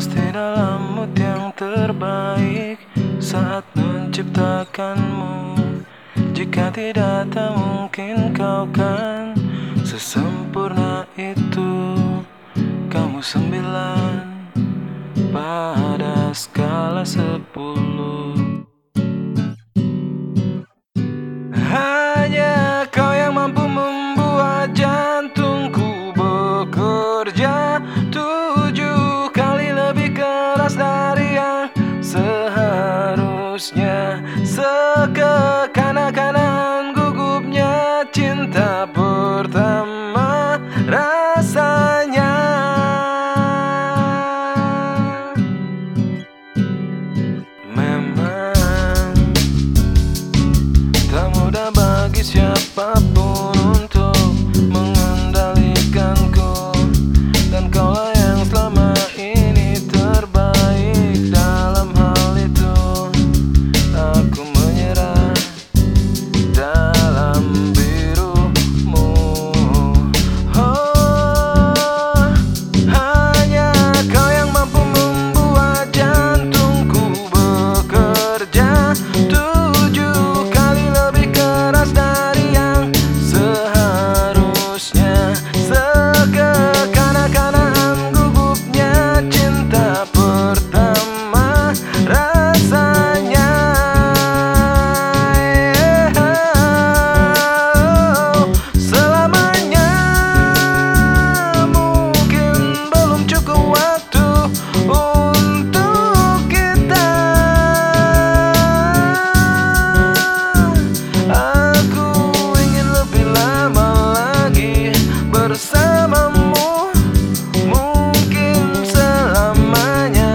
Pasti dalam mood yang terbaik Saat menciptakanmu. Jika tidak tak mungkin kau kan Sesempurna itu. Kamu sembilan Pada skala sepuluh seharusnya Sekekanak-kanak gugupnya cinta pertama rasanya. Memang tak mudah bagi siapa pun understood bersamamu Mungkin selamanya.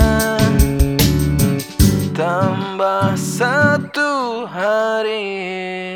Tambah satu hari